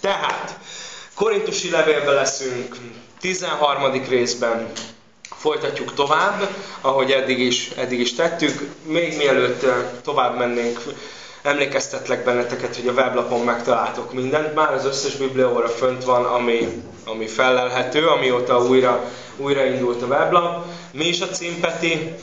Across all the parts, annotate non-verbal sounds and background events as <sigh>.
Tehát, Korintusi levélben leszünk, 13. részben folytatjuk tovább, ahogy eddig is, eddig is tettük. Még mielőtt tovább mennénk, emlékeztetlek benneteket, hogy a weblapon megtaláltok mindent. Már az összes biblióra fönt van, ami, ami felelhető, amióta újra, újra indult a weblap. Mi is a címpeti?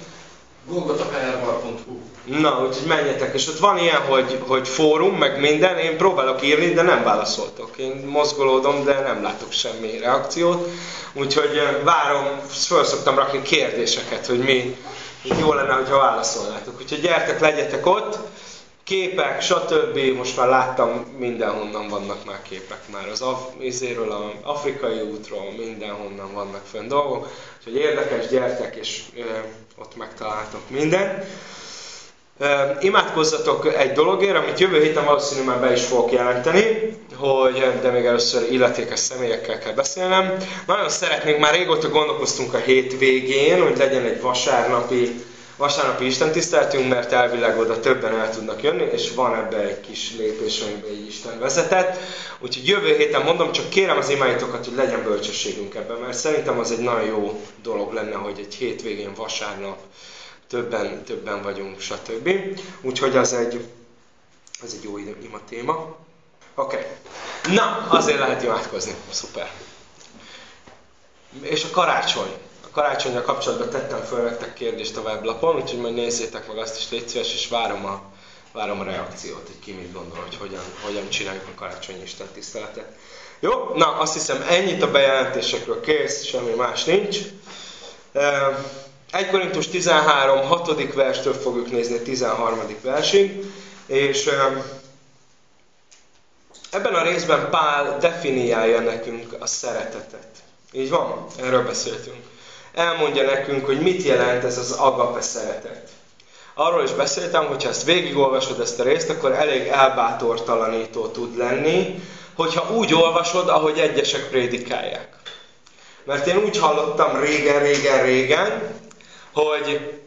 golgotahr.hu Na, úgyhogy menjetek, és ott van ilyen, hogy, hogy fórum, meg minden, én próbálok írni, de nem válaszoltok. Én mozgolódom, de nem látok semmi reakciót. Úgyhogy várom, föl szoktam rakni kérdéseket, hogy mi jó lenne, hogyha válaszolnátok. Úgyhogy gyertek, legyetek ott, képek, stb. Most már láttam, mindenhonnan vannak már képek már. Az Af- izéről, az afrikai útról, mindenhonnan vannak fönn dolgok. Úgyhogy érdekes, gyertek, és ö, ott megtaláltok mindent. Imádkozzatok egy dologért, amit jövő héten valószínűleg már be is fogok jelenteni, hogy, de még először illetékes személyekkel kell beszélnem. Nagyon szeretnénk, már régóta gondolkoztunk a végén, hogy legyen egy vasárnapi, vasárnapi Isten tiszteltünk, mert elvileg oda többen el tudnak jönni, és van ebbe egy kis lépés, amiben egy Isten vezetett. Úgyhogy jövő héten mondom, csak kérem az imáitokat, hogy legyen bölcsességünk ebben, mert szerintem az egy nagyon jó dolog lenne, hogy egy hétvégén vasárnap többen, többen vagyunk, stb. Úgyhogy az egy, az egy jó ima téma. Oké. Okay. Na, azért lehet imádkozni. Szuper. És a karácsony. A karácsonyra kapcsolatban tettem föl nektek kérdést a weblapon, úgyhogy majd nézzétek meg azt is, légy szíves, és várom a, várom a reakciót, hogy ki mit gondol, hogy hogyan, hogyan csináljuk a karácsonyi Isten tiszteletet. Jó? Na, azt hiszem ennyit a bejelentésekről kész, semmi más nincs. 1 Korintus 13, 6. verstől fogjuk nézni a 13. versig, és ebben a részben Pál definiálja nekünk a szeretetet. Így van? Erről beszéltünk. Elmondja nekünk, hogy mit jelent ez az agape szeretet. Arról is beszéltem, hogy ha ezt végigolvasod ezt a részt, akkor elég elbátortalanító tud lenni, hogyha úgy olvasod, ahogy egyesek prédikálják. Mert én úgy hallottam régen, régen, régen, hogy,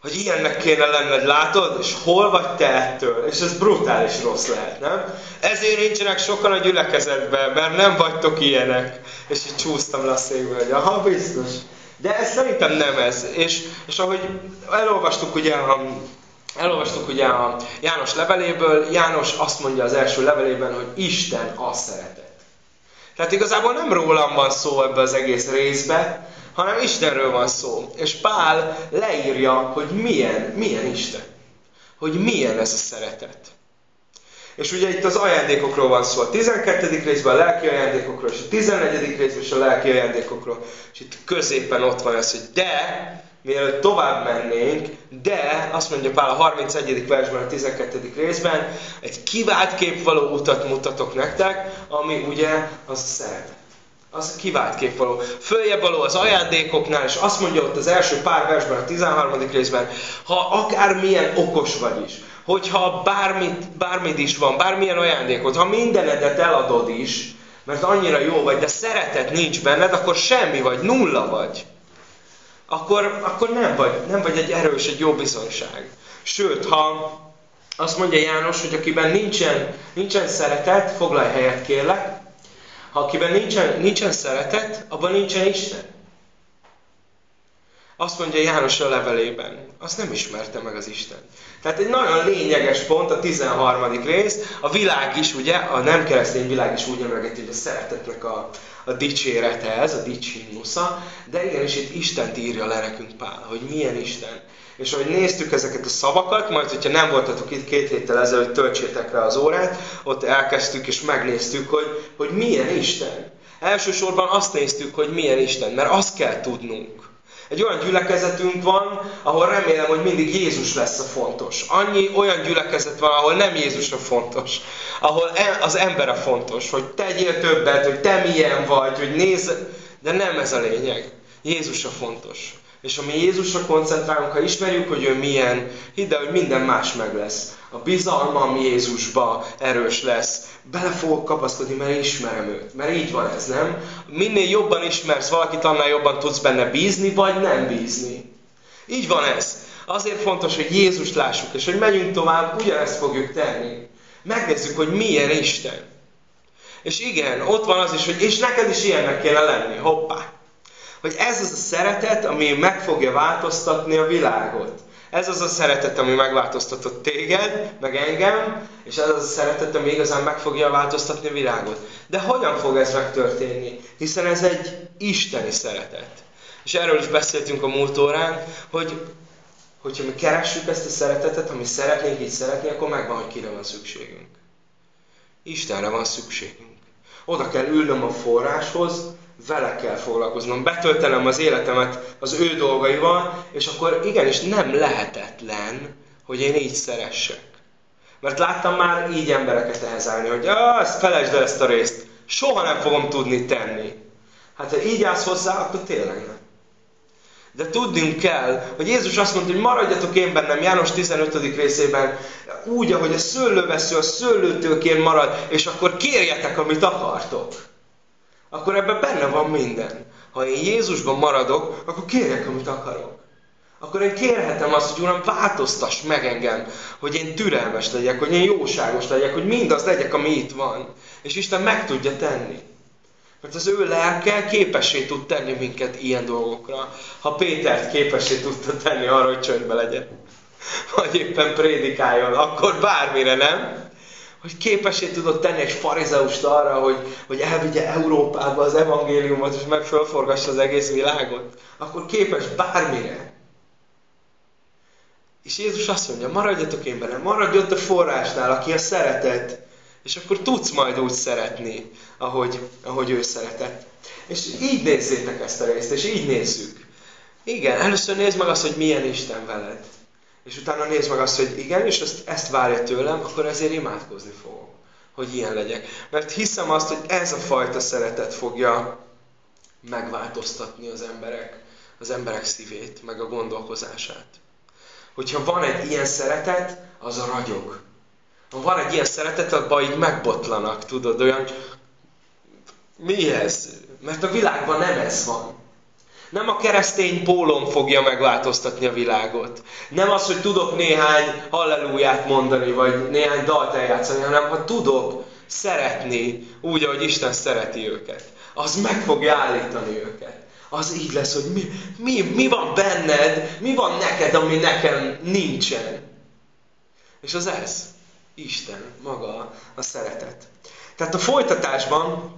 hogy ilyennek kéne lenned, látod? És hol vagy te ettől? És ez brutális rossz lehet, nem? Ezért nincsenek sokan a gyülekezetben, mert nem vagytok ilyenek. És így csúsztam le a székbe, hogy aha, biztos. De ez szerintem nem ez. És, és ahogy elolvastuk ugye a, elolvastuk ugye a János leveléből, János azt mondja az első levelében, hogy Isten a szeretet. Tehát igazából nem rólam van szó ebbe az egész részbe, hanem Istenről van szó. És Pál leírja, hogy milyen, milyen Isten. Hogy milyen ez a szeretet. És ugye itt az ajándékokról van szó. A 12. részben a lelki ajándékokról, és a 14. részben is a lelki ajándékokról. És itt középen ott van ez, hogy de, mielőtt tovább mennénk, de, azt mondja Pál a 31. versben, a 12. részben, egy kivált kép való utat mutatok nektek, ami ugye az szeretet az kivált kép. Följebb való az ajándékoknál, és azt mondja ott az első pár versben, a 13. részben, ha akármilyen okos vagy is, hogyha bármit, bármit is van, bármilyen ajándékot, ha mindenedet eladod is, mert annyira jó vagy, de szeretet nincs benned, akkor semmi vagy, nulla vagy. Akkor, akkor nem, vagy, nem vagy egy erős, egy jó bizonyság. Sőt, ha azt mondja János, hogy akiben nincsen, nincsen szeretet, foglalj helyet kérlek, ha akiben nincsen, nincsen szeretet, abban nincsen Isten. Azt mondja János a levelében, azt nem ismerte meg az Isten. Tehát egy nagyon lényeges pont, a 13. rész, a világ is, ugye, a nem keresztény világ is úgy emlegeti, hogy a szeretetnek a, a dicsérete ez, a dicsimnusza, de igenis itt Istent írja le nekünk Pál, hogy milyen Isten. És ahogy néztük ezeket a szavakat, majd hogyha nem voltatok itt két héttel ezelőtt, töltsétek rá az órát, ott elkezdtük és megnéztük, hogy, hogy milyen Isten. Elsősorban azt néztük, hogy milyen Isten, mert azt kell tudnunk. Egy olyan gyülekezetünk van, ahol remélem, hogy mindig Jézus lesz a fontos. Annyi olyan gyülekezet van, ahol nem Jézus a fontos. Ahol e- az ember a fontos, hogy tegyél többet, hogy te milyen vagy, hogy nézz... De nem ez a lényeg. Jézus a fontos. És ha Jézusra koncentrálunk, ha ismerjük, hogy ő milyen, hidd el, hogy minden más meg lesz. A bizalmam Jézusba erős lesz. Bele fogok kapaszkodni, mert ismerem őt. Mert így van ez, nem? Minél jobban ismersz valakit, annál jobban tudsz benne bízni, vagy nem bízni. Így van ez. Azért fontos, hogy Jézust lássuk, és hogy megyünk tovább, ugyanezt fogjuk tenni. Megnézzük, hogy milyen Isten. És igen, ott van az is, hogy és neked is ilyennek kéne lenni. Hoppá! Hogy ez az a szeretet, ami meg fogja változtatni a világot. Ez az a szeretet, ami megváltoztatott téged, meg engem, és ez az a szeretet, ami igazán meg fogja változtatni a világot. De hogyan fog ez megtörténni? Hiszen ez egy isteni szeretet. És erről is beszéltünk a múlt órán, hogy hogyha mi keressük ezt a szeretetet, ami szeretnénk így szeretni, akkor megvan, hogy kire van szükségünk. Istenre van szükségünk. Oda kell ülnöm a forráshoz, vele kell foglalkoznom, betöltenem az életemet az ő dolgaival, és akkor igenis nem lehetetlen, hogy én így szeressek. Mert láttam már így embereket elzárni, hogy ah, ezt felejtsd el ezt a részt, soha nem fogom tudni tenni. Hát ha így állsz hozzá, akkor tényleg nem. De tudnunk kell, hogy Jézus azt mondta, hogy maradjatok én bennem, János 15. részében, úgy, ahogy a szőlővesző a szőlőtőkén marad, és akkor kérjetek, amit akartok. Akkor ebben benne van minden. Ha én Jézusban maradok, akkor kérjek, amit akarok. Akkor én kérhetem azt, hogy Uram, változtass meg engem, hogy én türelmes legyek, hogy én jóságos legyek, hogy mindaz legyek, ami itt van. És Isten meg tudja tenni. Mert az ő lelke képessé tud tenni minket ilyen dolgokra. Ha Pétert képessé tudta tenni arra, hogy csöndbe legyen. Vagy éppen prédikáljon, akkor bármire nem. Hogy képessé tudott tenni egy farizeust arra, hogy, hogy elvigye Európába az evangéliumot, és meg fölforgassa az egész világot. Akkor képes bármire. És Jézus azt mondja, maradjatok én benne, maradj ott a forrásnál, aki a szeretet, és akkor tudsz majd úgy szeretni, ahogy, ahogy ő szeretett. És így nézzétek ezt a részt, és így nézzük. Igen, először nézd meg azt, hogy milyen Isten veled. És utána nézd meg azt, hogy igen, és ezt, ezt várja tőlem, akkor ezért imádkozni fogok, hogy ilyen legyek. Mert hiszem azt, hogy ez a fajta szeretet fogja megváltoztatni az emberek, az emberek szívét, meg a gondolkozását. Hogyha van egy ilyen szeretet, az a ragyog. Ha van egy ilyen szeretet, abban így megbotlanak, tudod, olyan, mi ez? Mert a világban nem ez van. Nem a keresztény pólom fogja megváltoztatni a világot. Nem az, hogy tudok néhány halleluját mondani, vagy néhány dalt eljátszani, hanem ha tudok szeretni úgy, ahogy Isten szereti őket. Az meg fogja állítani őket. Az így lesz, hogy mi, mi, mi van benned, mi van neked, ami nekem nincsen. És az ez. Isten, maga a szeretet. Tehát a folytatásban,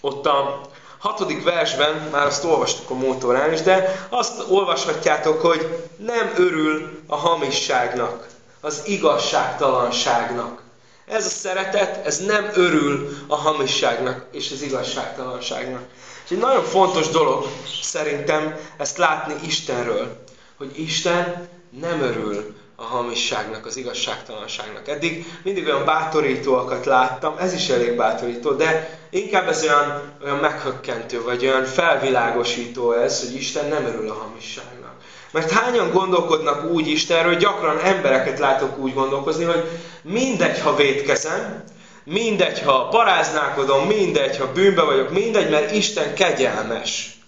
ott a hatodik versben, már azt olvastuk a mótorán is, de azt olvashatjátok, hogy nem örül a hamisságnak, az igazságtalanságnak. Ez a szeretet, ez nem örül a hamisságnak és az igazságtalanságnak. És egy nagyon fontos dolog szerintem ezt látni Istenről, hogy Isten nem örül a hamisságnak, az igazságtalanságnak. Eddig mindig olyan bátorítóakat láttam, ez is elég bátorító, de inkább ez olyan, olyan meghökkentő, vagy olyan felvilágosító ez, hogy Isten nem örül a hamisságnak. Mert hányan gondolkodnak úgy Istenről, hogy gyakran embereket látok úgy gondolkozni, hogy mindegy, ha vétkezem, mindegy, ha paráználkodom, mindegy, ha bűnbe vagyok, mindegy, mert Isten kegyelmes.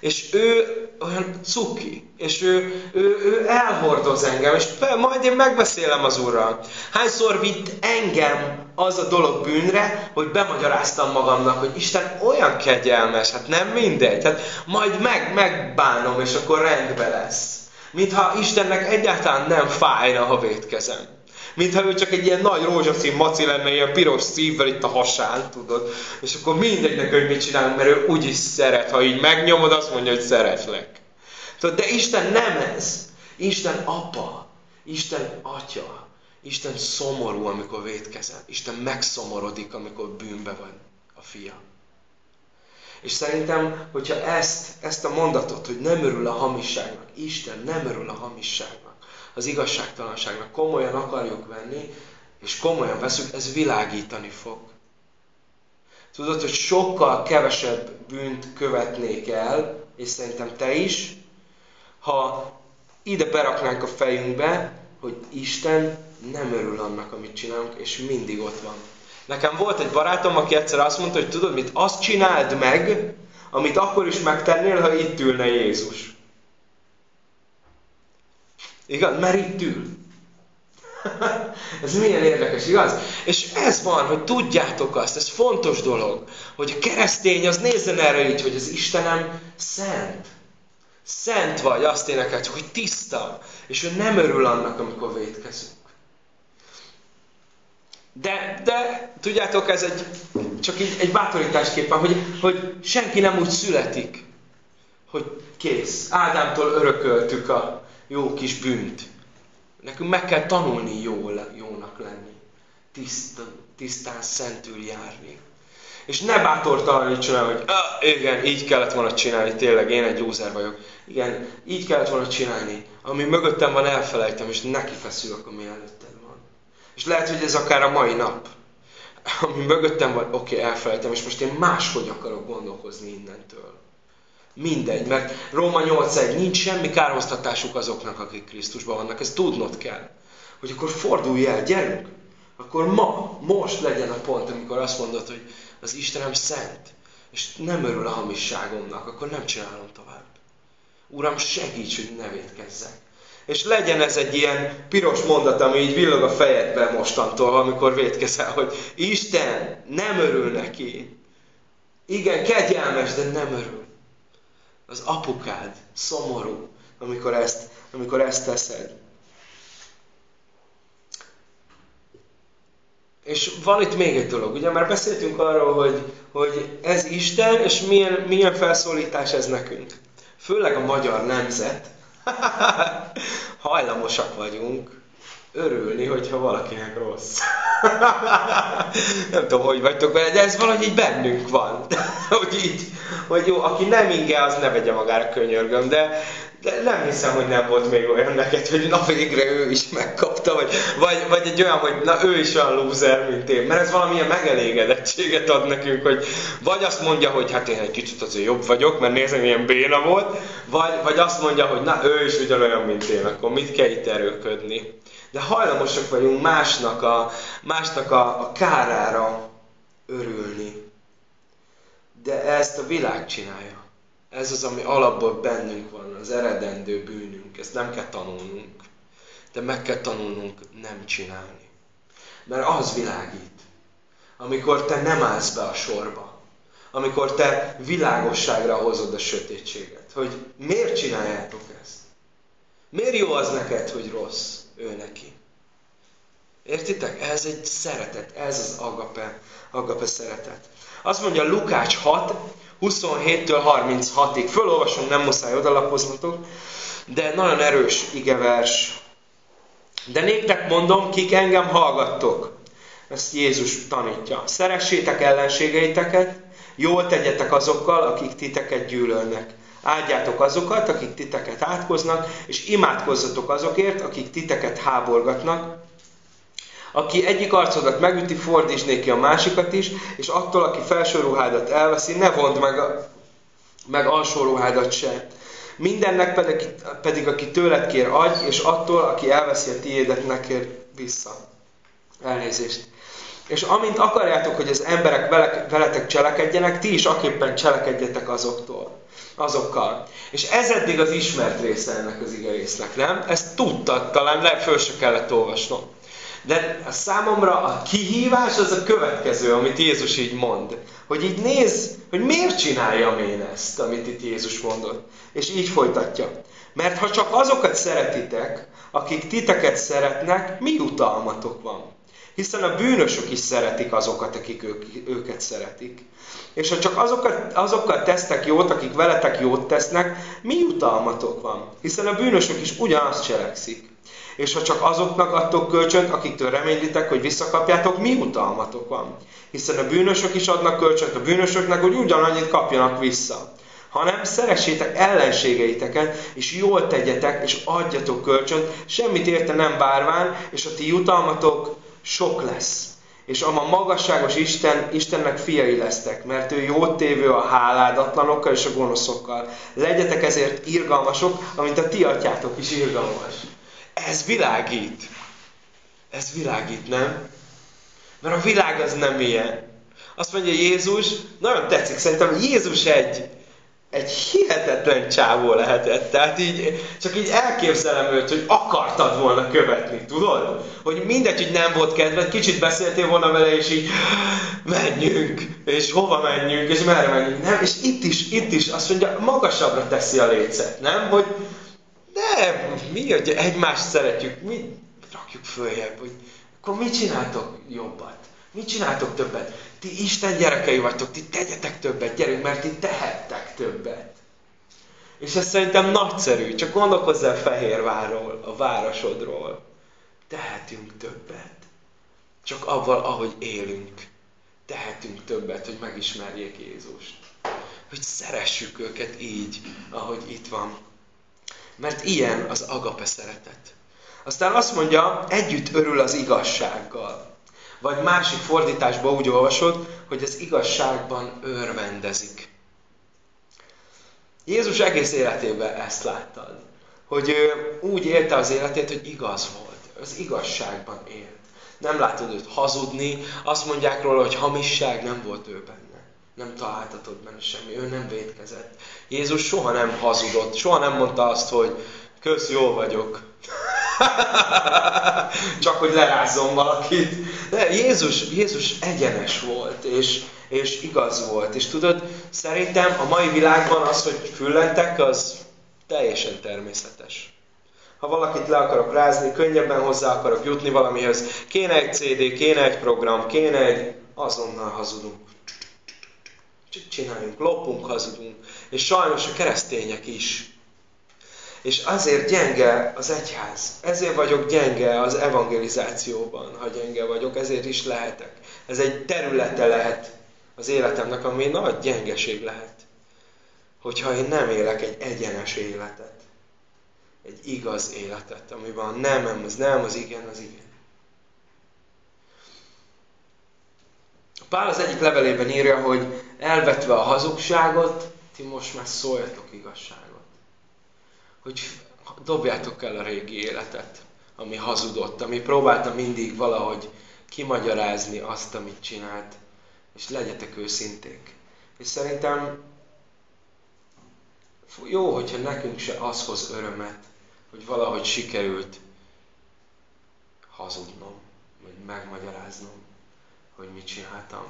És ő olyan cuki, és ő, ő, ő elhordoz engem, és majd én megbeszélem az Urral. Hányszor vitt engem az a dolog bűnre, hogy bemagyaráztam magamnak, hogy Isten olyan kegyelmes, hát nem mindegy, hát majd meg, megbánom, és akkor rendbe lesz. Mintha Istennek egyáltalán nem fájna, ha vétkezem. Mintha ő csak egy ilyen nagy rózsaszín maci lenne, ilyen piros szívvel itt a hasán, tudod. És akkor mindegy neki, hogy mit csinálunk, mert ő úgyis szeret. Ha így megnyomod, azt mondja, hogy szeretlek. Tudod, de Isten nem ez. Isten apa. Isten atya. Isten szomorú, amikor vétkezel. Isten megszomorodik, amikor bűnbe van a fia. És szerintem, hogyha ezt, ezt a mondatot, hogy nem örül a hamisságnak, Isten nem örül a hamisságnak, az igazságtalanságnak komolyan akarjuk venni, és komolyan veszük, ez világítani fog. Tudod, hogy sokkal kevesebb bűnt követnék el, és szerintem te is, ha ide beraknánk a fejünkbe, hogy Isten nem örül annak, amit csinálunk, és mindig ott van. Nekem volt egy barátom, aki egyszer azt mondta, hogy tudod mit, azt csináld meg, amit akkor is megtennél, ha itt ülne Jézus. Igaz? Mert itt ül. ez milyen érdekes, igaz? És ez van, hogy tudjátok azt, ez fontos dolog, hogy a keresztény az nézzen erre így, hogy az Istenem szent. Szent vagy, azt énekelt, hogy tiszta, és ő nem örül annak, amikor vétkezünk. De, de tudjátok, ez egy, csak így, egy bátorításképpen, hogy, hogy senki nem úgy születik, hogy kész. Ádámtól örököltük a jó kis bűnt. Nekünk meg kell tanulni jól, jónak lenni. Tiszt, tisztán, szentül járni. És ne bátortalanítson hogy ah, igen, így kellett volna csinálni, tényleg, én egy józer vagyok. Igen, így kellett volna csinálni. Ami mögöttem van, elfelejtem, és neki feszülök, ami előtted van. És lehet, hogy ez akár a mai nap. Ami mögöttem van, oké, okay, elfelejtem, és most én máshogy akarok gondolkozni innentől. Mindegy, mert Róma 8.1 nincs semmi kárhoztatásuk azoknak, akik Krisztusban vannak. Ezt tudnod kell. Hogy akkor fordulj el, gyerünk. Akkor ma, most legyen a pont, amikor azt mondod, hogy az Istenem szent, és nem örül a hamisságomnak, akkor nem csinálom tovább. Uram, segíts, hogy ne védkezzek. És legyen ez egy ilyen piros mondat, ami így villog a fejedbe mostantól, amikor védkezel, hogy Isten nem örül neki. Igen, kegyelmes, de nem örül. Az apukád szomorú, amikor ezt, amikor ezt teszed. És van itt még egy dolog, ugye már beszéltünk arról, hogy, hogy ez Isten, és milyen, milyen felszólítás ez nekünk. Főleg a magyar nemzet, <laughs> hajlamosak vagyunk örülni, hogyha valakinek rossz. Nem tudom, hogy vagytok vele, de ez valahogy így bennünk van. <laughs> hogy így, hogy jó, aki nem inge, az ne vegye magára könyörgöm, de, de nem hiszem, hogy nem volt még olyan neked, hogy na végre ő is megkapta, vagy, vagy, vagy egy olyan, hogy na ő is olyan lúzer, mint én. Mert ez valamilyen megelégedettséget ad nekünk, hogy vagy azt mondja, hogy hát én egy kicsit azért jobb vagyok, mert nézem, milyen béna volt, vagy, vagy azt mondja, hogy na ő is ugyanolyan, mint én, akkor mit kell itt erőködni. De hajlamosak vagyunk másnak a, másnak a, a kárára örülni. De ezt a világ csinálja. Ez az, ami alapból bennünk van, az eredendő bűnünk. Ezt nem kell tanulnunk. De meg kell tanulnunk nem csinálni. Mert az világít. Amikor te nem állsz be a sorba. Amikor te világosságra hozod a sötétséget. Hogy miért csináljátok ezt? Miért jó az neked, hogy rossz ő neki? Értitek? Ez egy szeretet. Ez az agape, agape szeretet. Azt mondja Lukács 6, 27-től 36-ig. Fölolvasom, nem muszáj odalapoznatok, de nagyon erős igevers. De néktek mondom, kik engem hallgattok. Ezt Jézus tanítja. Szeressétek ellenségeiteket, jól tegyetek azokkal, akik titeket gyűlölnek. Áldjátok azokat, akik titeket átkoznak, és imádkozzatok azokért, akik titeket háborgatnak, aki egyik arcodat megüti, fordítsd néki a másikat is, és attól, aki felső ruhádat elveszi, ne vond meg, a, meg alsó ruhádat se. Mindennek pedig, pedig, aki tőled kér, adj, és attól, aki elveszi a tiédet, ne kér vissza. Elnézést. És amint akarjátok, hogy az emberek veletek cselekedjenek, ti is aképpen cselekedjetek azoktól azokkal. És ez eddig az ismert része ennek az igerésznek, nem? Ezt tudtad, talán le, se kellett olvasnom. De a számomra a kihívás az a következő, amit Jézus így mond. Hogy így néz, hogy miért csináljam én ezt, amit itt Jézus mondott. És így folytatja. Mert ha csak azokat szeretitek, akik titeket szeretnek, mi utalmatok van? Hiszen a bűnösök is szeretik azokat, akik ők, őket szeretik. És ha csak azokat, azokkal tesztek jót, akik veletek jót tesznek, mi utalmatok van? Hiszen a bűnösök is ugyanazt cselekszik. És ha csak azoknak adtok kölcsönt, akiktől reménylitek, hogy visszakapjátok, mi utalmatok van? Hiszen a bűnösök is adnak kölcsönt a bűnösöknek, hogy ugyanannyit kapjanak vissza. Hanem szeressétek ellenségeiteket, és jól tegyetek, és adjatok kölcsönt, semmit érte nem bárván, és a ti jutalmatok sok lesz. És a magasságos Isten, Istennek fiai lesztek, mert ő jót tévő a háládatlanokkal és a gonoszokkal. Legyetek ezért irgalmasok, amint a ti atyátok is irgalmas. Ez világít. Ez világít, nem? Mert a világ az nem ilyen. Azt mondja Jézus, nagyon tetszik, szerintem Jézus egy, egy hihetetlen csávó lehetett. Tehát így, csak így elképzelem őt, hogy akartad volna követni, tudod? Hogy mindegy, hogy nem volt kedved, kicsit beszéltél volna vele, és így menjünk, és hova menjünk, és merre menjünk. Nem, és itt is, itt is azt mondja, magasabbra teszi a lécet, nem? Hogy nem, mi, hogy egymást szeretjük, mi rakjuk följebb, hogy akkor mit csináltok jobbat? Mit csináltok többet? Ti Isten gyerekei vagytok, ti tegyetek többet, gyerünk, mert ti tehettek többet. És ez szerintem nagyszerű, csak gondolkozzál Fehérvárról, a városodról. Tehetünk többet. Csak avval, ahogy élünk. Tehetünk többet, hogy megismerjék Jézust. Hogy szeressük őket így, ahogy itt van. Mert ilyen az agape szeretet. Aztán azt mondja, együtt örül az igazsággal. Vagy másik fordításban úgy olvasod, hogy az igazságban örvendezik. Jézus egész életében ezt láttad. Hogy ő úgy élte az életét, hogy igaz volt. Az igazságban élt. Nem látod őt hazudni, azt mondják róla, hogy hamisság nem volt ő benne. Nem találtatod benne semmi, ő nem védkezett. Jézus soha nem hazudott, soha nem mondta azt, hogy kösz, jó vagyok. <laughs> Csak hogy lerázzon valakit. De Jézus, Jézus egyenes volt, és, és igaz volt. És tudod, szerintem a mai világban az, hogy füllentek, az teljesen természetes. Ha valakit le akarok rázni, könnyebben hozzá akarok jutni valamihez, kéne egy CD, kéne egy program, kéne egy... Azonnal hazudunk. Csináljunk, lopunk, hazudunk. És sajnos a keresztények is és azért gyenge az egyház. Ezért vagyok gyenge az evangelizációban, ha gyenge vagyok, ezért is lehetek. Ez egy területe lehet az életemnek, ami nagy gyengeség lehet. Hogyha én nem élek egy egyenes életet. Egy igaz életet, amiben a nem, az nem, az igen, az igen. Pál az egyik levelében írja, hogy elvetve a hazugságot, ti most már szóljatok igazságot hogy dobjátok el a régi életet, ami hazudott, ami próbálta mindig valahogy kimagyarázni azt, amit csinált, és legyetek őszinték. És szerintem jó, hogyha nekünk se az hoz örömet, hogy valahogy sikerült hazudnom, vagy megmagyaráznom, hogy mit csináltam.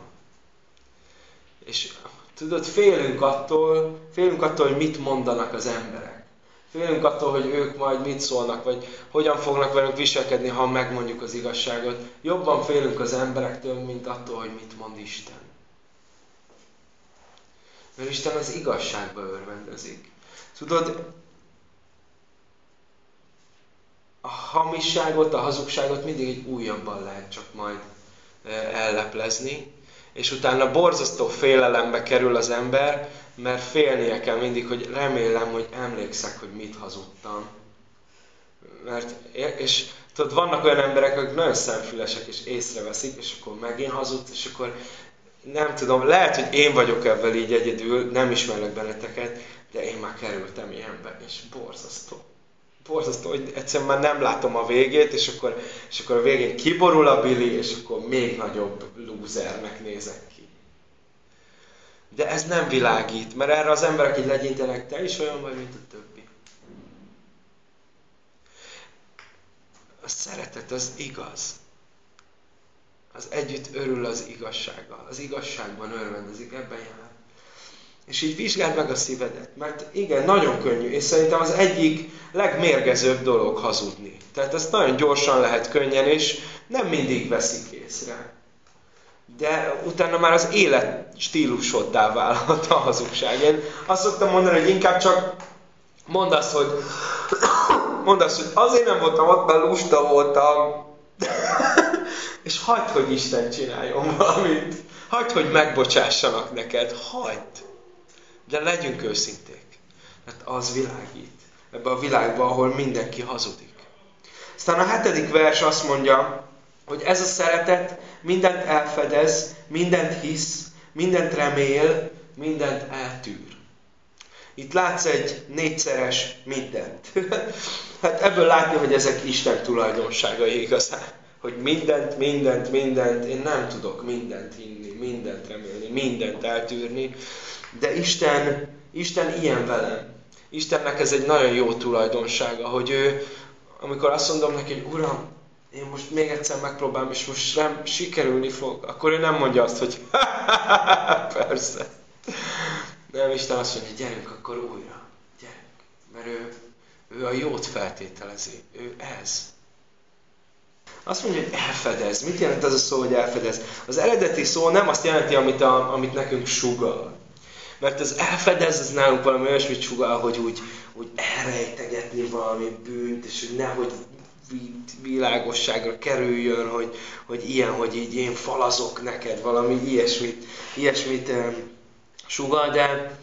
És tudod, félünk attól, félünk attól, hogy mit mondanak az emberek. Félünk attól, hogy ők majd mit szólnak, vagy hogyan fognak velünk viselkedni, ha megmondjuk az igazságot. Jobban félünk az emberektől, mint attól, hogy mit mond Isten. Mert Isten az igazságba örvendezik. Tudod, a hamisságot, a hazugságot mindig egy újabban lehet csak majd eh, elleplezni, és utána borzasztó félelembe kerül az ember, mert félnie kell mindig, hogy remélem, hogy emlékszek, hogy mit hazudtam. Mert, és tudod, vannak olyan emberek, akik nagyon szemfülesek, és észreveszik, és akkor megint hazudsz, és akkor nem tudom, lehet, hogy én vagyok ebben így egyedül, nem ismerlek benneteket, de én már kerültem ilyenbe, és borzasztó. Borzasztó, hogy egyszerűen már nem látom a végét, és akkor, és akkor a végén kiborul a Billy, és akkor még nagyobb lúzernek nézek ki. De ez nem világít, mert erre az emberek így legyintenek, te is olyan vagy, mint a többi. A szeretet az igaz. Az együtt örül az igazsággal. Az igazságban örvendezik, ebben jár. És így vizsgáld meg a szívedet. Mert igen, nagyon könnyű, és szerintem az egyik legmérgezőbb dolog hazudni. Tehát ezt nagyon gyorsan lehet könnyen, és nem mindig veszik észre de utána már az élet stílusoddá válhat a hazugság. Én azt szoktam mondani, hogy inkább csak mondd azt, hogy, mondd azt, hogy azért nem voltam ott, mert lusta voltam. és hagyd, hogy Isten csináljon valamit. Hagyd, hogy megbocsássanak neked. Hagyd. De legyünk őszinték. Mert az világít. Ebbe a világba, ahol mindenki hazudik. Aztán a hetedik vers azt mondja, hogy ez a szeretet mindent elfedez, mindent hisz, mindent remél, mindent eltűr. Itt látsz egy négyszeres mindent. <laughs> hát ebből látni, hogy ezek Isten tulajdonságai igazán. Hogy mindent, mindent, mindent, én nem tudok mindent hinni, mindent remélni, mindent eltűrni, de Isten, Isten ilyen velem. Istennek ez egy nagyon jó tulajdonsága, hogy ő, amikor azt mondom neki, hogy Uram, én most még egyszer megpróbálom, és most nem sikerülni fog, akkor ő nem mondja azt, hogy <laughs> persze. Nem, Isten azt mondja, gyerünk akkor újra, gyerünk. Mert ő, ő a jót feltételezi, ő ez. Azt mondja, hogy elfedez. Mit jelent az a szó, hogy elfedez? Az eredeti szó nem azt jelenti, amit, a, amit nekünk sugal. Mert az elfedez, az nálunk valami olyasmit sugal, hogy úgy, úgy elrejtegetni valami bűnt, és hogy nehogy világosságra kerüljön, hogy, hogy ilyen, hogy így én falazok neked, valami ilyesmit, ilyesmit e, sugal, de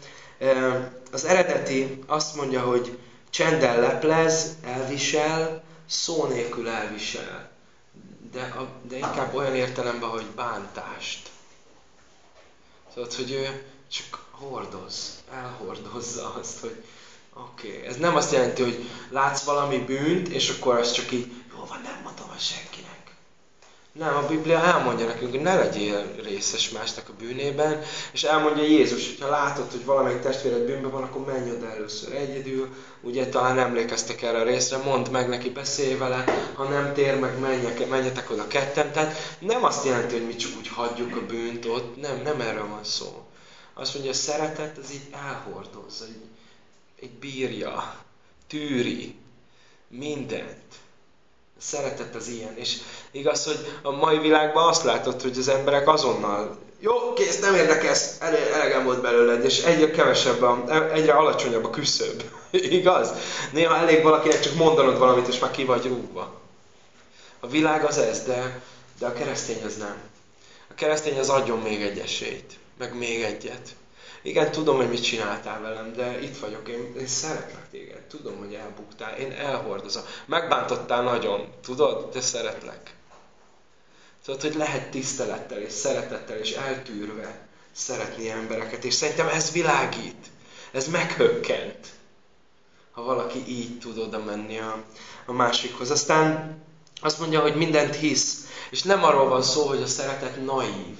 az eredeti azt mondja, hogy csendel leplez, elvisel, szó nélkül elvisel. De, a, de inkább olyan értelemben, hogy bántást. Szóval, hogy ő csak hordoz, elhordozza azt, hogy oké. Okay. Ez nem azt jelenti, hogy látsz valami bűnt, és akkor azt csak így, jó van, nem mondom a senkinek. Nem, a Biblia elmondja nekünk, hogy ne legyél részes másnak a bűnében, és elmondja Jézus, hogy ha látod, hogy valamelyik testvéred bűnben van, akkor menj oda először egyedül, ugye talán emlékeztek erre a részre, mondd meg neki, beszélj vele, ha nem tér meg, menjek, menjetek oda ketten. Tehát nem azt jelenti, hogy mi csak úgy hagyjuk a bűnt ott, nem, nem erről van szó. Azt mondja, a szeretet az így elhordozza, így, így bírja, tűri mindent. A szeretet az ilyen. És igaz, hogy a mai világban azt látod, hogy az emberek azonnal jó, kész, nem érdekes, elegem volt belőled, és egyre kevesebb, egyre alacsonyabb a küszöb. <laughs> Igaz? Néha elég valakinek csak mondanod valamit, és már ki vagy rúgva. A világ az ez, de, de a keresztény az nem. A keresztény az adjon még egy esélyt meg még egyet. Igen, tudom, hogy mit csináltál velem, de itt vagyok, én, én szeretlek téged. Tudom, hogy elbuktál, én elhordozom. Megbántottál nagyon, tudod, de szeretlek. Tudod, hogy lehet tisztelettel és szeretettel és eltűrve szeretni embereket, és szerintem ez világít. Ez meghökkent, ha valaki így tud oda menni a, a másikhoz. Aztán azt mondja, hogy mindent hisz. És nem arról van szó, hogy a szeretet naív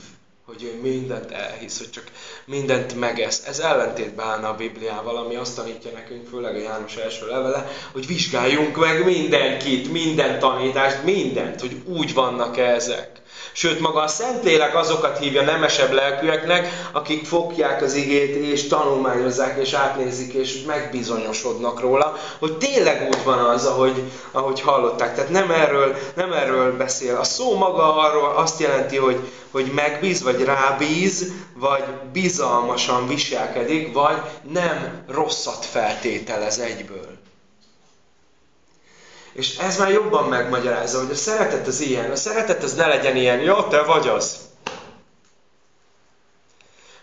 hogy ő mindent elhisz, hogy csak mindent megesz. Ez ellentétben állna a Bibliával, ami azt tanítja nekünk, főleg a János első levele, hogy vizsgáljunk meg mindenkit, minden tanítást, mindent, hogy úgy vannak -e ezek. Sőt, maga a Szentlélek azokat hívja nemesebb lelkűeknek, akik fogják az igét, és tanulmányozzák, és átnézik, és megbizonyosodnak róla, hogy tényleg úgy van az, ahogy, ahogy hallották. Tehát nem erről, nem erről beszél. A szó maga arról azt jelenti, hogy, hogy megbíz, vagy rábíz, vagy bizalmasan viselkedik, vagy nem rosszat feltételez egyből. És ez már jobban megmagyarázza, hogy a szeretet az ilyen. A szeretet az ne legyen ilyen, jó, te vagy az.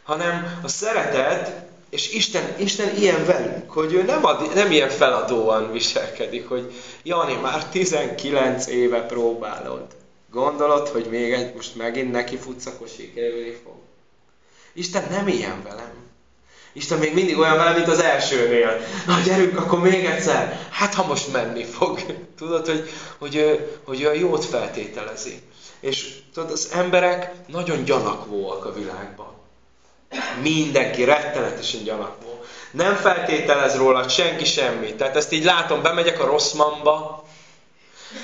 Hanem a szeretet, és Isten, Isten ilyen velünk, hogy ő nem, ad, nem ilyen feladóan viselkedik, hogy Jani, már 19 éve próbálod. Gondolod, hogy még egy, most megint neki futsz, akkor sikerülni fog. Isten nem ilyen velem. Isten még mindig olyan vele, mint az elsőnél. Na, gyerünk, akkor még egyszer. Hát, ha most menni fog. Tudod, hogy, hogy, ő, hogy a jót feltételezi. És tudod, az emberek nagyon gyanakvóak a világban. Mindenki rettenetesen gyanakvó. Nem feltételez róla senki semmit. Tehát ezt így látom, bemegyek a rossz mamba,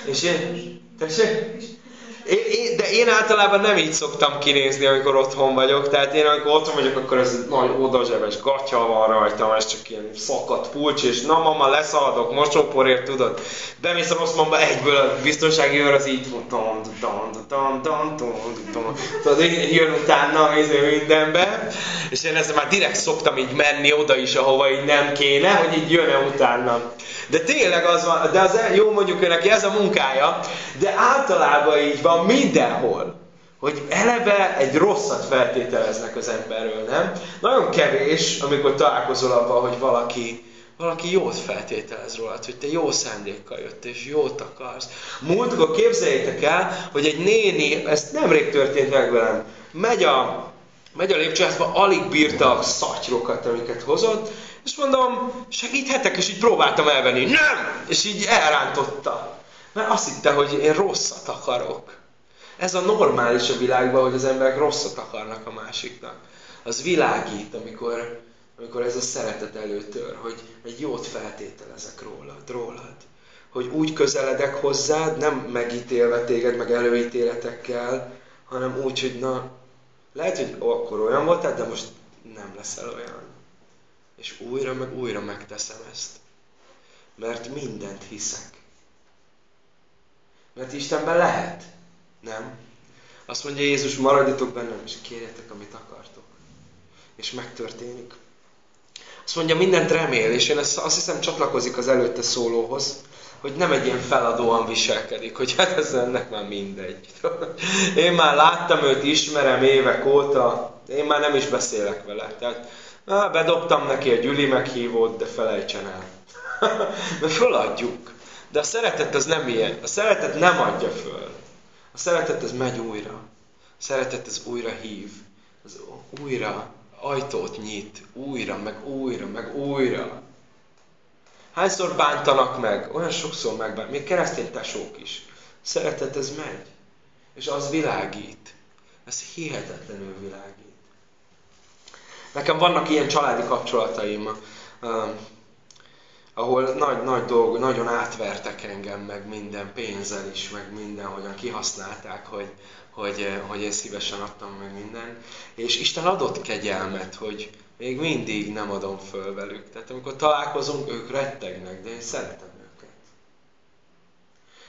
és én, tessék? De én általában nem így szoktam kinézni, amikor otthon vagyok. Tehát én amikor otthon vagyok, akkor ez nagy odazsebes gatya van rajtam, ez csak ilyen szakadt pulcs, és na mama, leszaladok, mosóporért, tudod. Bemész a rossz mamba, egyből a biztonsági őr az így tudod, jön utána mindenbe, és én ezzel már direkt szoktam így menni oda is, ahova így nem kéne, hogy így jön-e utána. De tényleg az van, de az jó mondjuk neki, ez a munkája, de általában így van mindenhol, hogy eleve egy rosszat feltételeznek az emberről, nem? Nagyon kevés, amikor találkozol abban, hogy valaki, valaki jót feltételez rólad, hogy te jó szándékkal jött, és jót akarsz. Múltkor képzeljétek el, hogy egy néni, ezt nemrég történt meg velem, megy a, megy a lépcsőházba, alig bírta a szatyrokat, amiket hozott, és mondom, segíthetek? És így próbáltam elvenni. Nem! És így elrántotta. Mert azt hitte, hogy én rosszat akarok. Ez a normális a világban, hogy az emberek rosszat akarnak a másiknak. Az világít, amikor, amikor ez a szeretet előtör, hogy egy jót feltételezek rólad, rólad. Hogy úgy közeledek hozzád, nem megítélve téged, meg előítéletekkel, hanem úgy, hogy na, lehet, hogy akkor olyan voltál, de most nem leszel olyan. És újra meg újra megteszem ezt. Mert mindent hiszek. Mert Istenben lehet. Nem? Azt mondja Jézus, maradjatok bennem, és kérjetek, amit akartok. És megtörténik. Azt mondja, mindent remél, és én ezt, azt hiszem csatlakozik az előtte szólóhoz, hogy nem egy ilyen feladóan viselkedik, hogy hát ez ennek már mindegy. <laughs> Én már láttam őt, ismerem évek óta, én már nem is beszélek vele. Tehát á, bedobtam neki a gyüli meghívót, de felejtsen el. Mert <laughs> föladjuk. De a szeretet az nem ilyen. A szeretet nem adja föl. A szeretet az megy újra. A szeretet az újra hív. Az újra ajtót nyit. Újra, meg újra, meg újra. Hányszor bántanak meg? Olyan sokszor megbánt. Még keresztény tesók is. Szeretet ez megy. És az világít. Ez hihetetlenül világít. Nekem vannak ilyen családi kapcsolataim ahol nagy, nagy dolgok, nagyon átvertek engem, meg minden pénzzel is, meg minden, hogyan kihasználták, hogy, hogy, hogy én szívesen adtam meg minden. És Isten adott kegyelmet, hogy még mindig nem adom föl velük. Tehát amikor találkozunk, ők rettegnek, de én szeretem őket.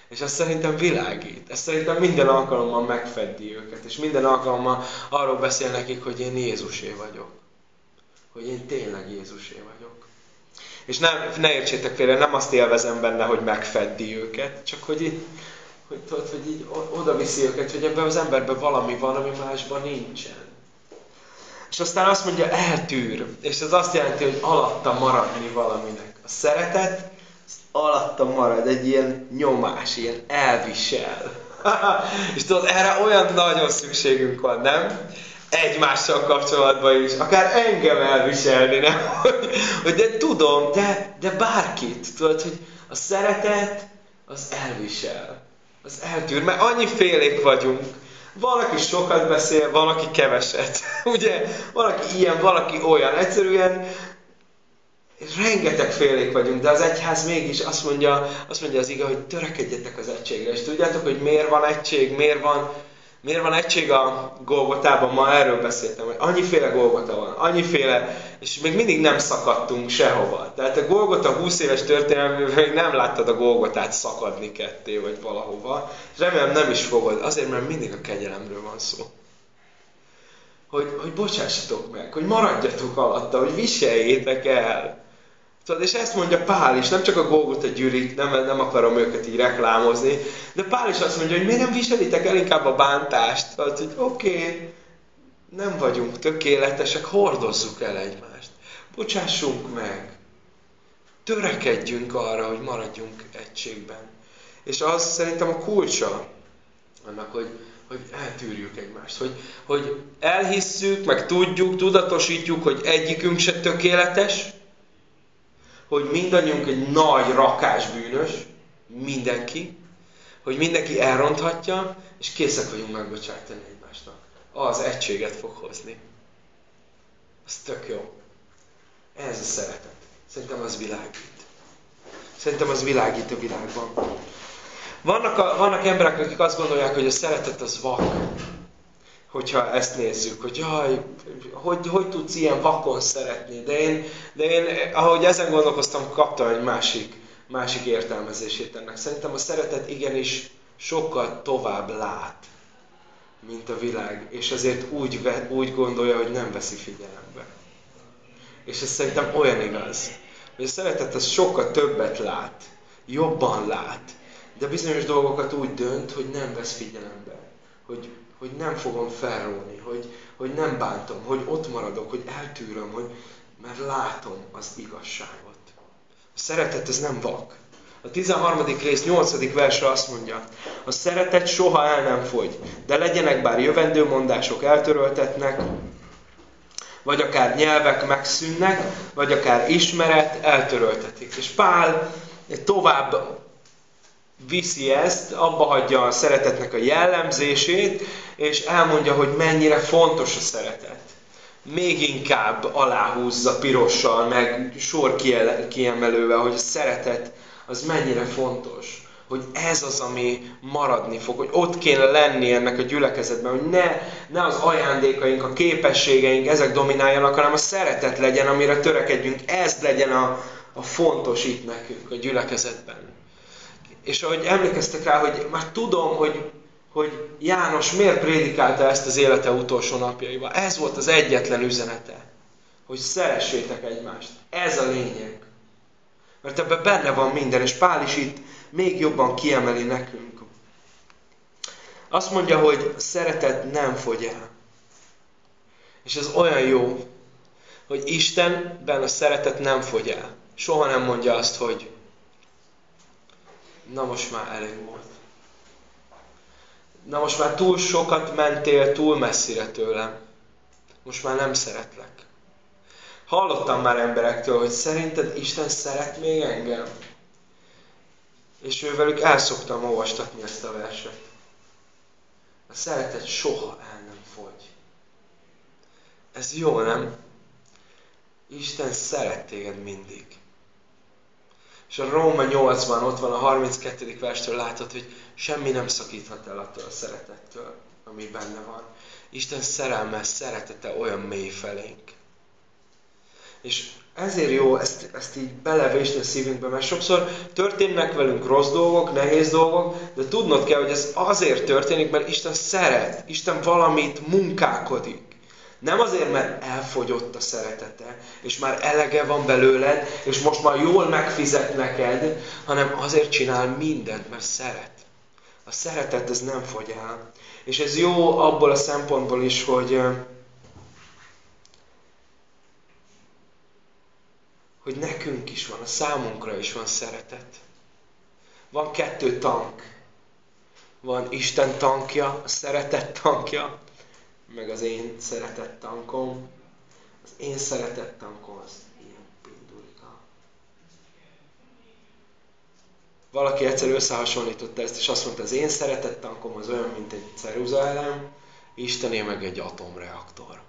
És ez szerintem világít. Ez szerintem minden alkalommal megfeddi őket. És minden alkalommal arról beszél nekik, hogy én Jézusé vagyok. Hogy én tényleg Jézusé vagyok. És nem, ne értsétek félre, nem azt élvezem benne, hogy megfeddi őket, csak hogy hogy, tudod, hogy így oda viszi őket, hogy ebben az emberben valami van, ami másban nincsen. És aztán azt mondja, eltűr. És ez azt jelenti, hogy alatta maradni valaminek. A szeretet az alatta marad, egy ilyen nyomás, ilyen elvisel. <laughs> és tudod, erre olyan nagyon szükségünk van, nem? Egymással kapcsolatban is, akár engem elviselni, nem? <laughs> Hogy, de tudom, de, de bárkit, tudod, hogy a szeretet az elvisel, az eltűr, mert annyi félék vagyunk, valaki sokat beszél, valaki keveset. <laughs> Ugye? Valaki ilyen, valaki olyan. Egyszerűen rengeteg félék vagyunk, de az egyház mégis azt mondja, azt mondja az ige, hogy törekedjetek az egységre. És tudjátok, hogy miért van egység, miért van Miért van egység a Golgotában? Ma erről beszéltem, hogy annyiféle Golgota van, annyiféle, és még mindig nem szakadtunk sehova. Tehát a Golgota 20 éves történelmében még nem láttad a Golgotát szakadni ketté, vagy valahova. Remélem nem is fogod, azért, mert mindig a kegyelemről van szó. Hogy, hogy bocsássatok meg, hogy maradjatok alatta, hogy viseljétek el. Tudod, és ezt mondja Pál is, nem csak a Golgota gyűrit, nem, nem akarom őket így reklámozni, de Pál is azt mondja, hogy miért nem viselitek el inkább a bántást? Tudod, hogy oké, okay, nem vagyunk tökéletesek, hordozzuk el egymást. Bocsássunk meg. Törekedjünk arra, hogy maradjunk egységben. És az szerintem a kulcsa annak, hogy, hogy eltűrjük egymást. Hogy, hogy elhisszük, meg tudjuk, tudatosítjuk, hogy egyikünk se tökéletes, hogy mindannyiunk egy nagy rakás bűnös, mindenki, hogy mindenki elronthatja, és készek vagyunk megbocsátani egymásnak. Az egységet fog hozni. Az tök jó. Ez a szeretet. Szerintem az világít. Szerintem az világít a világban. Vannak, a, vannak emberek, akik azt gondolják, hogy a szeretet az vak hogyha ezt nézzük, hogy jaj, hogy, hogy tudsz ilyen vakon szeretni. De én, de én, ahogy ezen gondolkoztam, kaptam egy másik, másik értelmezését ennek. Szerintem a szeretet igenis sokkal tovább lát, mint a világ, és ezért úgy, úgy gondolja, hogy nem veszi figyelembe. És ez szerintem olyan igaz, hogy a szeretet az sokkal többet lát, jobban lát, de bizonyos dolgokat úgy dönt, hogy nem vesz figyelembe. Hogy hogy nem fogom felróni, hogy, hogy nem bántom, hogy ott maradok, hogy eltűröm, hogy, mert látom az igazságot. A szeretet ez nem vak. A 13. rész 8. verse azt mondja, a szeretet soha el nem fogy, de legyenek bár jövendő mondások eltöröltetnek, vagy akár nyelvek megszűnnek, vagy akár ismeret eltöröltetik. És Pál tovább viszi ezt, abba hagyja a szeretetnek a jellemzését, és elmondja, hogy mennyire fontos a szeretet. Még inkább aláhúzza pirossal, meg sor kiemelővel, hogy a szeretet az mennyire fontos. Hogy ez az, ami maradni fog, hogy ott kéne lenni ennek a gyülekezetben, hogy ne, ne az ajándékaink, a képességeink, ezek domináljanak, hanem a szeretet legyen, amire törekedjünk. Ez legyen a, a fontos itt nekünk a gyülekezetben. És ahogy emlékeztek rá, hogy már tudom, hogy, hogy János miért prédikálta ezt az élete utolsó napjaiban. Ez volt az egyetlen üzenete. Hogy szeressétek egymást. Ez a lényeg. Mert ebben benne van minden, és Pál is itt még jobban kiemeli nekünk. Azt mondja, hogy szeretet nem fogy el. És ez olyan jó, hogy Istenben a szeretet nem fogy el. Soha nem mondja azt, hogy na most már elég volt. Na most már túl sokat mentél, túl messzire tőlem. Most már nem szeretlek. Hallottam már emberektől, hogy szerinted Isten szeret még engem? És ővelük el szoktam olvastatni ezt a verset. A szeretet soha el nem fogy. Ez jó, nem? Isten szeret téged mindig. És a Róma 8-ban ott van a 32. verstől látod, hogy semmi nem szakíthat el attól a szeretettől, ami benne van. Isten szerelme, szeretete olyan mély felénk. És ezért jó ezt, ezt így belevésni a szívünkbe, mert sokszor történnek velünk rossz dolgok, nehéz dolgok, de tudnod kell, hogy ez azért történik, mert Isten szeret, Isten valamit munkálkodik. Nem azért, mert elfogyott a szeretete, és már elege van belőled, és most már jól megfizet neked, hanem azért csinál mindent, mert szeret. A szeretet ez nem fogy el. És ez jó abból a szempontból is, hogy hogy nekünk is van, a számunkra is van szeretet. Van kettő tank. Van Isten tankja, a szeretet tankja, meg az én szeretett tankom. Az én szeretett tankom az ilyen pindulika. Valaki egyszer összehasonlította ezt, és azt mondta, az én szeretett tankom az olyan, mint egy ceruzaelem, Istené meg egy atomreaktor.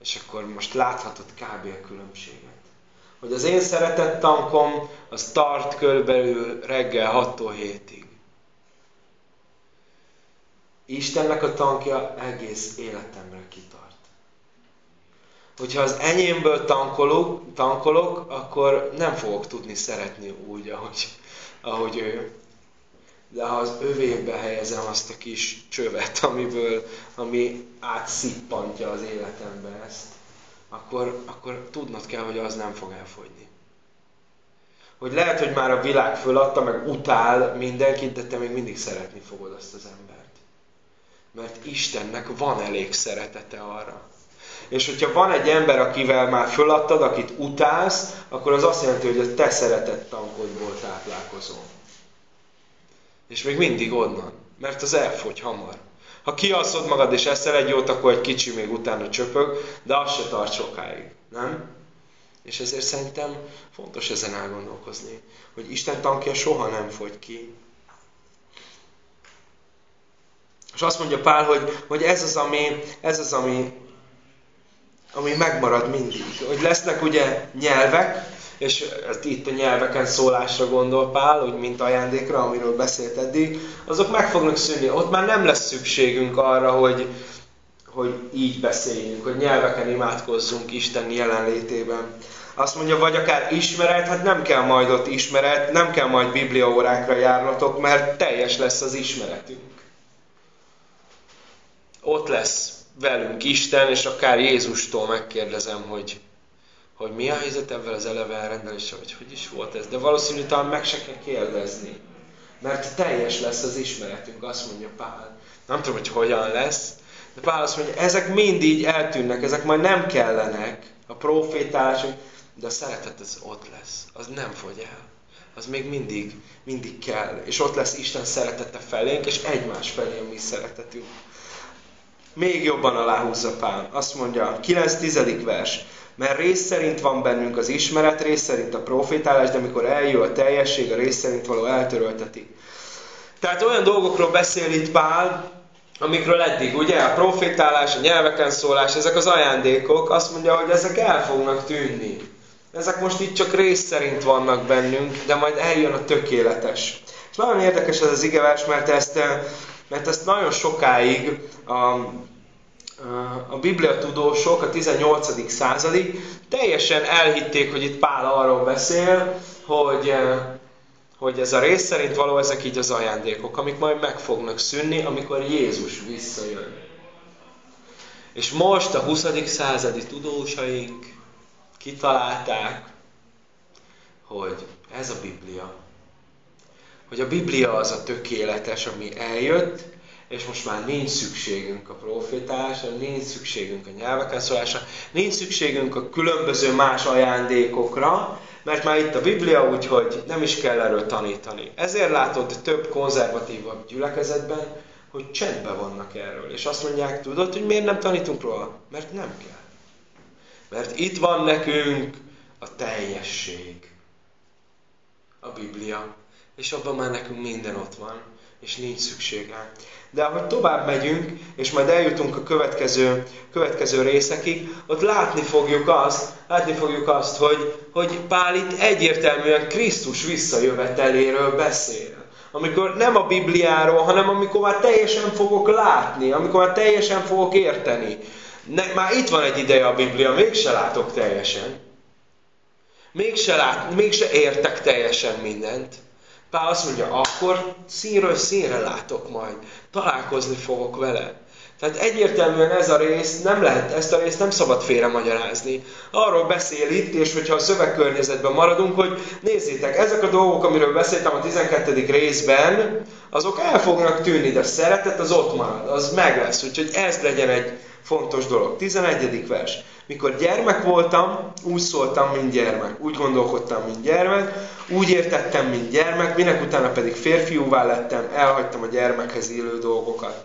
És akkor most láthatod kb. a különbséget. Hogy az én szeretett tankom, az tart körülbelül reggel 6-tól 7-ig. Istennek a tankja egész életemre kitart. Hogyha az enyémből tankolok, tankolok, akkor nem fogok tudni szeretni úgy, ahogy, ahogy ő. De ha az övébe helyezem azt a kis csövet, amiből, ami átszippantja az életembe ezt, akkor, akkor tudnod kell, hogy az nem fog elfogyni. Hogy lehet, hogy már a világ föladta, meg utál mindenkit, de te még mindig szeretni fogod azt az embert. Mert Istennek van elég szeretete arra. És hogyha van egy ember, akivel már föladtad, akit utálsz, akkor az azt jelenti, hogy a te szeretett tankodból táplálkozol. És még mindig onnan. Mert az elfogy hamar. Ha kialszod magad és eszel egy jót, akkor egy kicsi még utána csöpög, de az se tart sokáig. Nem? És ezért szerintem fontos ezen elgondolkozni, hogy Isten tankja soha nem fogy ki. És azt mondja Pál, hogy, hogy ez az, ami, ez az ami, ami megmarad mindig. Hogy lesznek ugye nyelvek, és itt a nyelveken szólásra gondol Pál, hogy mint ajándékra, amiről beszélt eddig, azok meg fognak szűnni. Ott már nem lesz szükségünk arra, hogy, hogy így beszéljünk, hogy nyelveken imádkozzunk Isten jelenlétében. Azt mondja, vagy akár ismeret, hát nem kell majd ott ismeret, nem kell majd bibliaórákra járnotok, mert teljes lesz az ismeretünk ott lesz velünk Isten, és akár Jézustól megkérdezem, hogy, hogy mi a helyzet ebben az eleve elrendeléssel, vagy hogy is volt ez. De valószínűleg talán meg se kell kérdezni. Mert teljes lesz az ismeretünk, azt mondja Pál. Nem tudom, hogy hogyan lesz, de Pál azt mondja, ezek mind így eltűnnek, ezek majd nem kellenek, a profétálások, de a szeretet az ott lesz, az nem fogy el. Az még mindig, mindig kell. És ott lesz Isten szeretete felénk, és egymás felé a mi szeretetünk még jobban aláhúzza Pál. Azt mondja, 9-10. vers. Mert rész szerint van bennünk az ismeret, rész szerint a profétálás, de amikor eljön a teljesség, a rész szerint való eltöröltetik. Tehát olyan dolgokról beszél itt Pál, amikről eddig, ugye, a profétálás, a nyelveken szólás, ezek az ajándékok, azt mondja, hogy ezek el fognak tűnni. Ezek most itt csak rész szerint vannak bennünk, de majd eljön a tökéletes. És nagyon érdekes ez az igevers, mert ezt, mert ezt nagyon sokáig a, a Biblia tudósok a 18. századig teljesen elhitték, hogy itt Pál arról beszél, hogy hogy ez a rész szerint való, ezek így az ajándékok, amik majd meg fognak szűnni, amikor Jézus visszajön. És most a 20. századi tudósaink kitalálták, hogy ez a Biblia. Hogy a Biblia az a tökéletes, ami eljött, és most már nincs szükségünk a profétálásra, nincs szükségünk a nyelveken szólásra, nincs szükségünk a különböző más ajándékokra, mert már itt a Biblia, úgyhogy nem is kell erről tanítani. Ezért látod több konzervatívabb gyülekezetben, hogy csendben vannak erről. És azt mondják, tudod, hogy miért nem tanítunk róla? Mert nem kell. Mert itt van nekünk a teljesség. A Biblia. És abban már nekünk minden ott van. És nincs szükség rá. De ahogy tovább megyünk, és majd eljutunk a következő, következő részekig, ott látni fogjuk azt, látni fogjuk azt, hogy, hogy Pál itt egyértelműen Krisztus visszajöveteléről beszél. Amikor nem a Bibliáról, hanem amikor már teljesen fogok látni, amikor már teljesen fogok érteni. Ne, már itt van egy ideje a Biblia, mégse látok teljesen. Mégse, lát, mégse értek teljesen mindent. Pál azt mondja, akkor színről színre látok majd. Találkozni fogok vele. Tehát egyértelműen ez a rész nem lehet, ezt a részt nem szabad félre magyarázni. Arról beszél itt, és hogyha a szövegkörnyezetben maradunk, hogy nézzétek, ezek a dolgok, amiről beszéltem a 12. részben, azok el fognak tűnni, de a szeretet az ott marad, az meg lesz. Úgyhogy ez legyen egy fontos dolog. 11. vers. Mikor gyermek voltam, úgy szóltam, mint gyermek. Úgy gondolkodtam, mint gyermek. Úgy értettem, mint gyermek. Minek utána pedig férfiúvá lettem, elhagytam a gyermekhez élő dolgokat.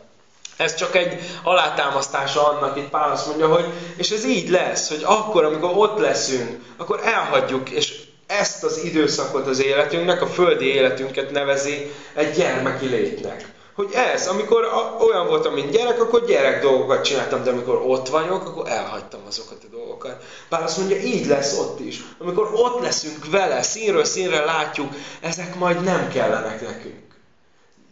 Ez csak egy alátámasztása annak, itt Pál azt mondja, hogy és ez így lesz, hogy akkor, amikor ott leszünk, akkor elhagyjuk, és ezt az időszakot az életünknek, a földi életünket nevezi egy gyermeki létnek hogy ez, amikor olyan voltam, mint gyerek, akkor gyerek dolgokat csináltam, de amikor ott vagyok, akkor elhagytam azokat a dolgokat. Bár azt mondja, így lesz ott is. Amikor ott leszünk vele, színről színre látjuk, ezek majd nem kellenek nekünk.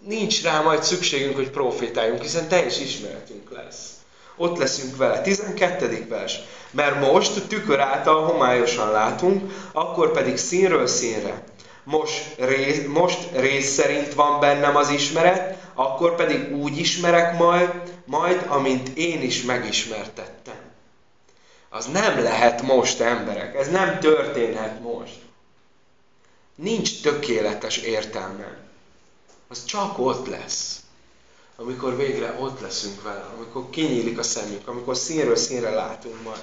Nincs rá majd szükségünk, hogy profétáljunk, hiszen teljes ismeretünk lesz. Ott leszünk vele. 12. vers. Mert most tükör által homályosan látunk, akkor pedig színről színre. Most rész, most rész szerint van bennem az ismeret, akkor pedig úgy ismerek majd, majd, amint én is megismertettem. Az nem lehet most, emberek. Ez nem történhet most. Nincs tökéletes értelme. Az csak ott lesz. Amikor végre ott leszünk vele, amikor kinyílik a szemünk, amikor színről színre látunk majd.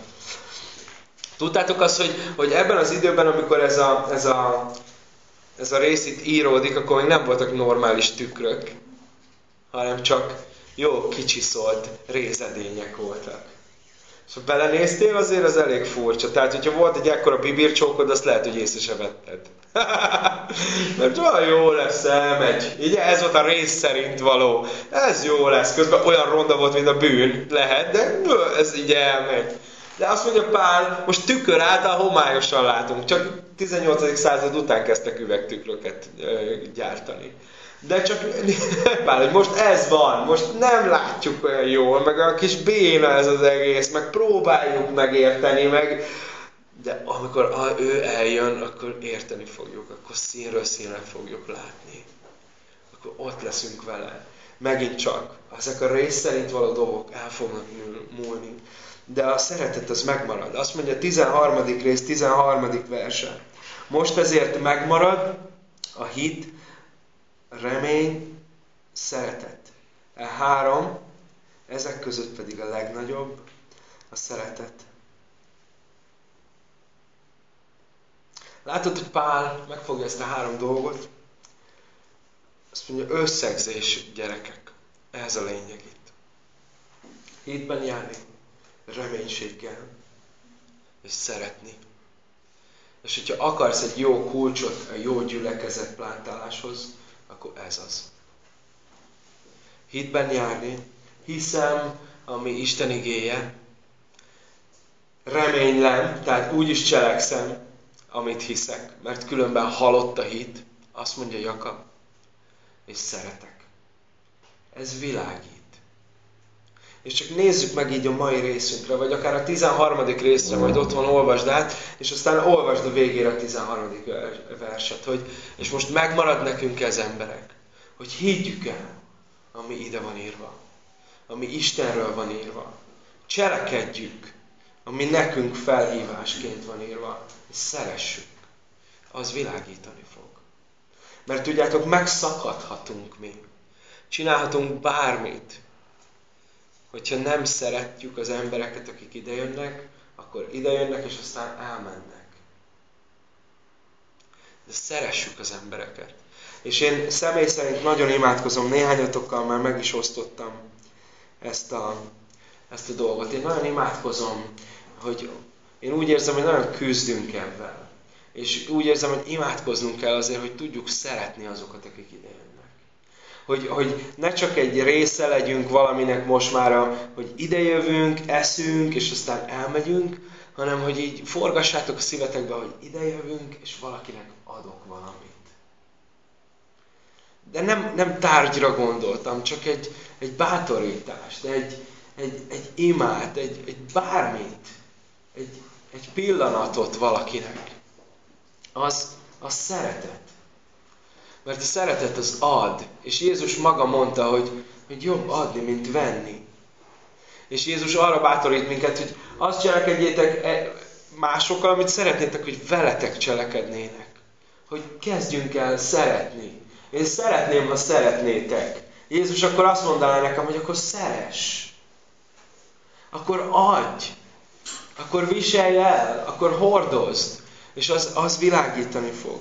Tudtátok azt, hogy, hogy ebben az időben, amikor ez a, ez a, ez a rész itt íródik, akkor még nem voltak normális tükrök hanem csak jó kicsiszolt rézedények voltak. Ha belenéztél, azért az elég furcsa. Tehát, hogyha volt egy ekkora bibircsókod, azt lehet, hogy észre se vetted. <laughs> Mert olyan jó lesz, elmegy. Így ez volt a rész szerint való. Ez jó lesz. Közben olyan ronda volt, mint a bűn. Lehet, de ez így elmegy. De azt mondja Pál, most tükör által homályosan látunk. Csak 18. század után kezdtek üvegtükröket gyártani. De csak, <laughs> bár, hogy most ez van, most nem látjuk olyan jól, meg a kis béna ez az egész, meg próbáljuk megérteni, meg... De amikor ő eljön, akkor érteni fogjuk, akkor színről színre fogjuk látni. Akkor ott leszünk vele. Megint csak, ezek a rész szerint való dolgok el fognak múlni. De a szeretet az megmarad. Azt mondja a 13. rész, 13. verse. Most ezért megmarad a hit, remény, szeretet. E három, ezek között pedig a legnagyobb a szeretet. Látod, hogy Pál megfogja ezt a három dolgot? Azt mondja, összegzés gyerekek. Ez a lényeg itt. Hitben járni, reménységgel, és szeretni. És hogyha akarsz egy jó kulcsot a jó gyülekezet plántáláshoz, akkor ez az. Hitben járni, hiszem, ami Isten igéje, reménylem, tehát úgy is cselekszem, amit hiszek, mert különben halott a hit, azt mondja Jakab, és szeretek. Ez világít. És csak nézzük meg így a mai részünkre, vagy akár a 13. részre, majd otthon olvasd át, és aztán olvasd a végére a 13. verset, hogy, és most megmarad nekünk ez emberek, hogy higgyük el, ami ide van írva, ami Istenről van írva. Cselekedjük, ami nekünk felhívásként van írva, és szeressük. Az világítani fog. Mert tudjátok, megszakadhatunk mi. Csinálhatunk bármit, hogyha nem szeretjük az embereket, akik idejönnek, akkor idejönnek, és aztán elmennek. De szeressük az embereket. És én személy szerint nagyon imádkozom, néhányatokkal már meg is osztottam ezt a, ezt a dolgot. Én nagyon imádkozom, hogy én úgy érzem, hogy nagyon küzdünk ebben. És úgy érzem, hogy imádkoznunk kell azért, hogy tudjuk szeretni azokat, akik idejönnek hogy, hogy ne csak egy része legyünk valaminek most már, hogy idejövünk, eszünk, és aztán elmegyünk, hanem hogy így forgassátok a szívetekbe, hogy idejövünk, és valakinek adok valamit. De nem, nem tárgyra gondoltam, csak egy, egy bátorítást, egy, egy, egy imát, egy, egy bármit, egy, egy pillanatot valakinek. Az, az szeretet. Mert a szeretet az ad. És Jézus maga mondta, hogy, hogy jobb adni, mint venni. És Jézus arra bátorít minket, hogy azt cselekedjétek e, másokkal, amit szeretnétek, hogy veletek cselekednének. Hogy kezdjünk el szeretni. Én szeretném, ha szeretnétek. Jézus akkor azt mondaná nekem, hogy akkor szeres. Akkor adj. Akkor viselj el. Akkor hordozd. És az, az világítani fog.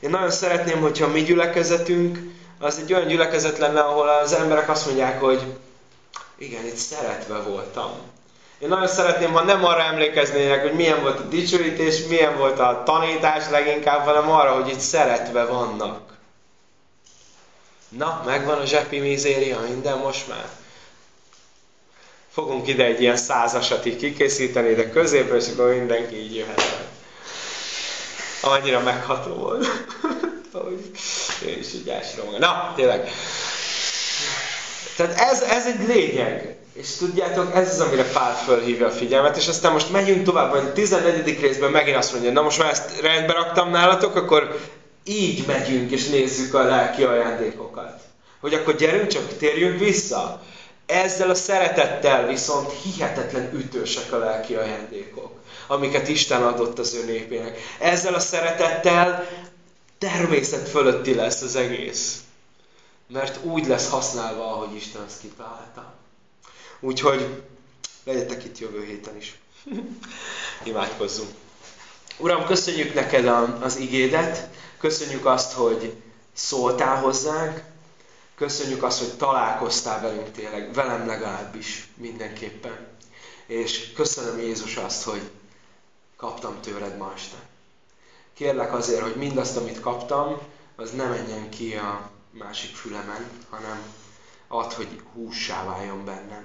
Én nagyon szeretném, hogyha mi gyülekezetünk az egy olyan gyülekezet lenne, ahol az emberek azt mondják, hogy igen, itt szeretve voltam. Én nagyon szeretném, ha nem arra emlékeznének, hogy milyen volt a dicsőítés, milyen volt a tanítás leginkább, hanem arra, hogy itt szeretve vannak. Na, megvan a zsepi mizéria, minden most már. Fogunk ide egy ilyen százasat így kikészíteni, de középre, és akkor mindenki így jöhet annyira megható volt. <laughs> hogy én is így elsírom Na, tényleg. Tehát ez, ez egy lényeg. És tudjátok, ez az, amire Pál fölhívja a figyelmet, és aztán most megyünk tovább, a 14. részben megint azt mondja, na most már ezt rendbe raktam nálatok, akkor így megyünk és nézzük a lelki ajándékokat. Hogy akkor gyerünk, csak térjünk vissza. Ezzel a szeretettel viszont hihetetlen ütősek a lelki ajándékok amiket Isten adott az ő népének. Ezzel a szeretettel természet fölötti lesz az egész. Mert úgy lesz használva, ahogy Isten azt kitalálta. Úgyhogy legyetek itt jövő héten is. <laughs> Imádkozzunk. Uram, köszönjük neked az igédet, köszönjük azt, hogy szóltál hozzánk, köszönjük azt, hogy találkoztál velünk tényleg, velem legalábbis mindenképpen. És köszönöm Jézus azt, hogy kaptam tőled ma este. Kérlek azért, hogy mindazt, amit kaptam, az ne menjen ki a másik fülemen, hanem add, hogy hússá váljon bennem.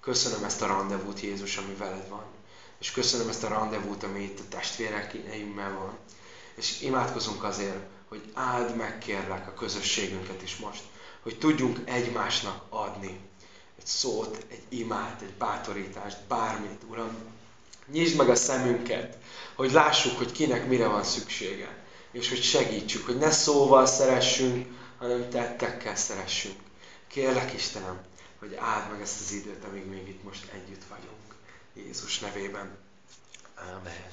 Köszönöm ezt a rendezvút, Jézus, ami veled van. És köszönöm ezt a rendezvút, ami itt a testvérekeimmel van. És imádkozunk azért, hogy áld meg, kérlek, a közösségünket is most. Hogy tudjunk egymásnak adni. Egy szót, egy imát, egy bátorítást, bármit, Uram Nyisd meg a szemünket, hogy lássuk, hogy kinek mire van szüksége. És hogy segítsük, hogy ne szóval szeressünk, hanem tettekkel szeressünk. Kérlek Istenem, hogy áld meg ezt az időt, amíg még itt most együtt vagyunk. Jézus nevében. Amen.